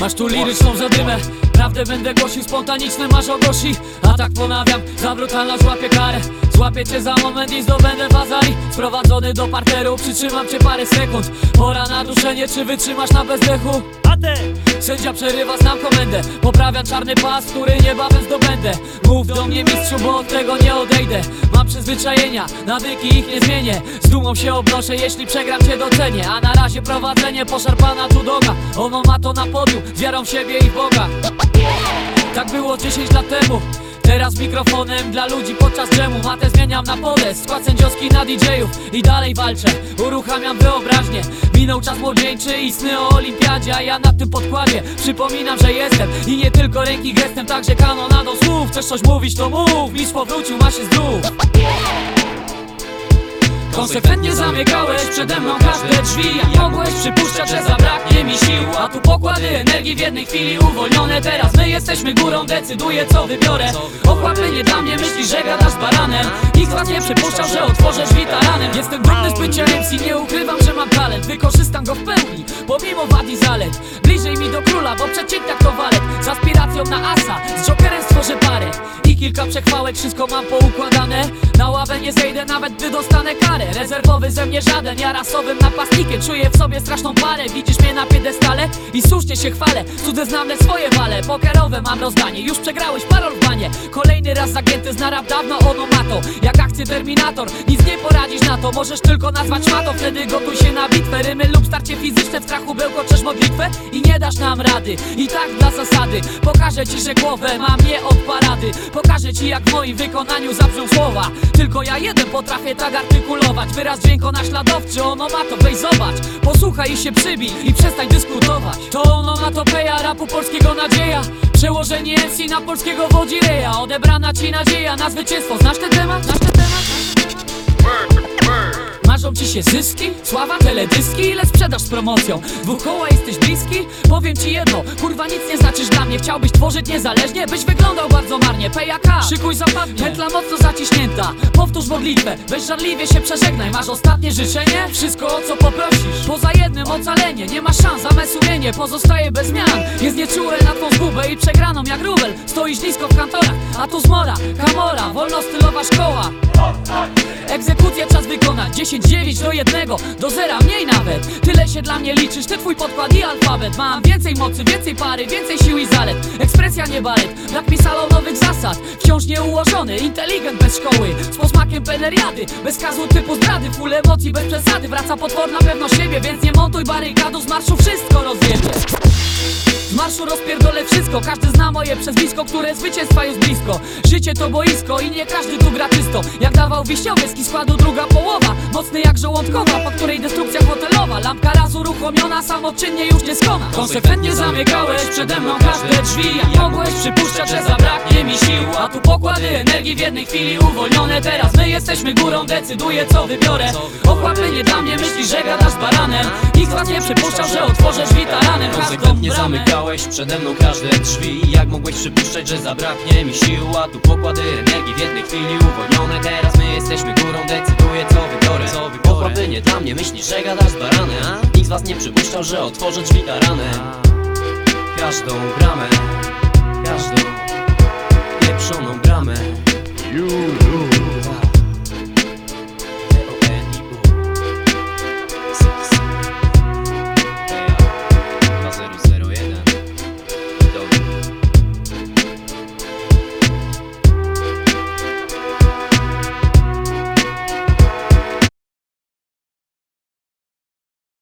Masz tu liryczną zadymę Prawdę będę głosił, spontaniczny masz ogosi. A tak ponawiam, za brutalność złapię karę. Złapię cię za moment i zdobędę wazali Sprowadzony do parteru, przytrzymam cię parę sekund. Pora na duszenie, czy wytrzymasz na bezdechu? Sędzia przerywa, znam komendę. Poprawiam czarny pas, który niebawem zdobędę Mów do mnie mistrzu, bo od tego nie odejdę. Mam przyzwyczajenia, nawyki ich nie zmienię. Z dumą się obnoszę, jeśli przegram cię docenię. A na razie prowadzenie poszarpana tu doga Ono ma to na podium, z wiarą w siebie i Boga. Tak było 10 lat temu Teraz mikrofonem dla ludzi podczas dżemu Matę zmieniam na podest, skład sędziowski na DJ-ów I dalej walczę, uruchamiam wyobraźnię. Minął czas młodzieńczy i sny o olimpiadzie A ja na tym podkładzie przypominam, że jestem. I nie tylko ręki gestem, także kanonadą słów. Chcesz coś mówić, to mów, mistrz powrócił, ma się zdrów Konsekwentnie zamykałeś przede mną każde drzwi. Jak mogłeś przypuszczać, że zabraknie mi sił? A tu pokłady energii w jednej chwili uwolnione. Teraz my jesteśmy górą, decyduję co wybiorę. Ochłapy nie dla mnie, myślisz, że gadasz baranem. Nikt was nie przypuszczał, że otworzę drzwi taranem. Jestem dumny z bycia MC, nie ukrywam, że mam talent. Wykorzystam go w pełni, pomimo wad i zalet. Bliżej mi do króla, bo przeciętnik to walet. Z aspiracją na asa, z jokerem stworzę parę kilka przechwałek, wszystko mam poukładane. Na ławę nie zejdę, nawet gdy dostanę karę. Rezerwowy ze mnie żaden, ja rasowym napastnikiem. Czuję w sobie straszną parę, widzisz mnie na piedestale I słusznie się chwalę, cudze znane swoje wale. Pokerowe mam rozdanie, już przegrałeś parol w banie. Kolejny raz zagięty z narab dawno ono ma to Jak akcję Terminator, nic nie poradzisz na to. Możesz tylko nazwać szmatą, wtedy gotuj się na bitwę. Rymy lub starcie fizyczne, w strachu bełkoczesz modlitwę I nie dasz nam rady, i tak dla zasady. Pokażę ci, że głowę mam nie od parady ci jak w moim wykonaniu zabrzą słowa. Tylko ja jeden potrafię tak artykulować. Wyraz dźwięko naśladowczy, ono ma to, weź zobacz. Posłuchaj i się przybij i przestań dyskutować. To ono ma to peja, rapu polskiego nadzieja. Przełożenie MC na polskiego wodzireja. Odebrana ci nadzieja na zwycięstwo. Znasz ten temat? Znasz ten temat? Ci się zyski, sława, teledyski. Ile sprzedasz z promocją? Dwóch koła jesteś bliski? Powiem ci jedno, kurwa nic nie znaczysz dla mnie. Chciałbyś tworzyć niezależnie, byś wyglądał bardzo marnie. PJK, szykuj zapadnie Pętla mocno zaciśnięta, powtórz modlitwę Bezżarliwie się przeżegnaj, masz ostatnie życzenie? Wszystko o co poprosisz. Poza jednym ocalenie, nie ma szans, zame sumienie Pozostaje bez zmian, jest nieczułe na twą zgubę I przegraną jak rubel, stoisz nisko w kantorach A tu zmora, kamora, wolnostylowa szkoła. Egzekucję czas wykonać 10, 9 do 1, do zera mniej nawet. Tyle się dla mnie liczysz, ty twój podkład i alfabet. Mam więcej mocy, więcej pary, więcej sił i zalet. Ekspresja nie balet, brak mi salonowych zasad. Wciąż nieułożony, inteligent bez szkoły. Z posmakiem peneriady, bez kazu typu zdrady. Full emocji, bez przesady, wraca potworna pewność siebie Więc nie montuj barykadu, z marszu wszystko rozwiedzie z marszu rozpierdolę wszystko. Każdy zna moje przezwisko, które zwycięstwa jest blisko. Życie to boisko i nie każdy tu gra czysto. Jak dawał wiśniowiec i składu druga połowa. Mocny jak żołądkowa, po której destrukcja hotelowa. Lampka raz uruchomiona, samoczynnie już nie skona Konsekwentnie zamykałeś przede mną każde drzwi. Jak mogłeś przypuszczać, że zabraknie mi sił? A tu pokłady energii w jednej chwili uwolnione. Teraz my jesteśmy górą, decyduję co wybiorę. Ochłapy nie dla mnie, myślisz, że gadasz baranem. Nikt was nie przypuszczał, że otworzę drzwi taranem Konsekwentnie bramę zamykałeś przede mną każde drzwi Jak mogłeś przypuszczać, że zabraknie mi sił A tu pokłady energii w jednej chwili uwolnione. Teraz my jesteśmy górą, decyduję co wybiorę. Co wybiorę? Nie dla mnie, myślisz, że gadasz z baranem? Nikt z was nie przypuszczał, że otworzę drzwi taranem Każdą bramę Każdą